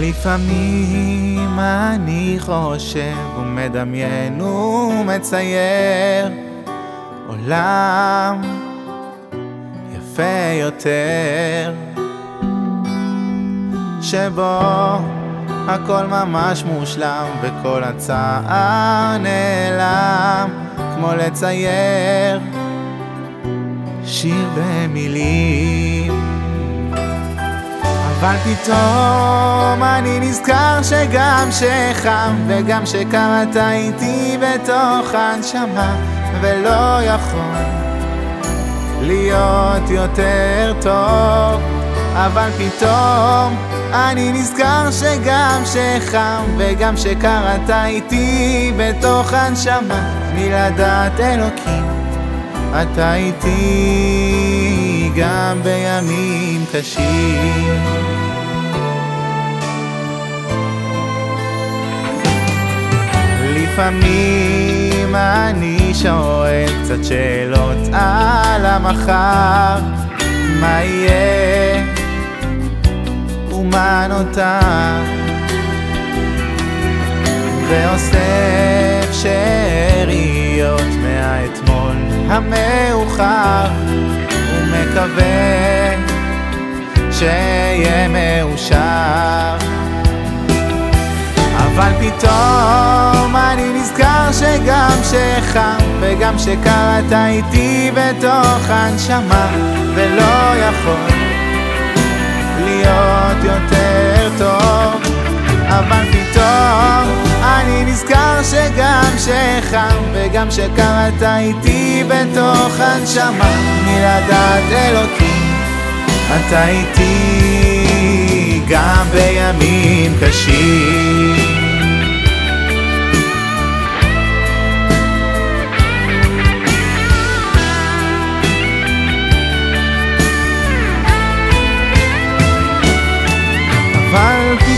לפעמים אני חושב ומדמיין ומצייר עולם יפה יותר שבו הכל ממש מושלם וכל הצער נעלם כמו לצייר שיר במילים אבל פתאום אני נזכר שגם שחם וגם שקראת איתי בתוך הנשמה ולא יכול להיות יותר טוב. אבל פתאום אני נזכר שגם שחם וגם שקראת איתי בתוך הנשמה מלדעת אלוקים אתה איתי גם בימים קשים. לפעמים אני שואל קצת שאלות על המחר. מה יהיה? ומה נותר? ואוסף שאריות מהאתמול המאוחר שיהיה מאושר. אבל פתאום אני נזכר שגם שחם וגם שקראת איתי בתוך הנשמה ולא יכול להיות יותר טוב. אבל פתאום אני נזכר שגם שחם וגם שקראת איתי בתוך הנשמה מלדעת אלוקים אתה איתי גם בימים קשים.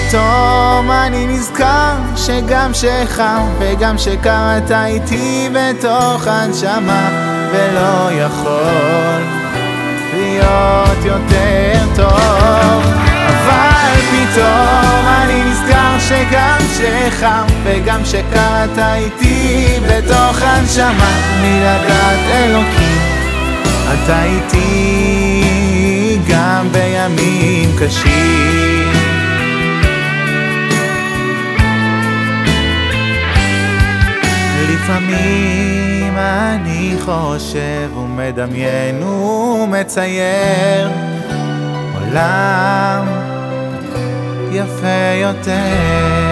פתאום אני נזכר שגם שחם וגם שקראת איתי בתוך הנשמה ולא יכול יותר טוב. אבל פתאום אני נזכר שגם שחם וגם שקראת איתי בתוך הנשמה. מלדעת אלוקים אתה איתי גם בימים קשים. לפעמים אני חושב ומדמיין ומצייר עולם יפה יותר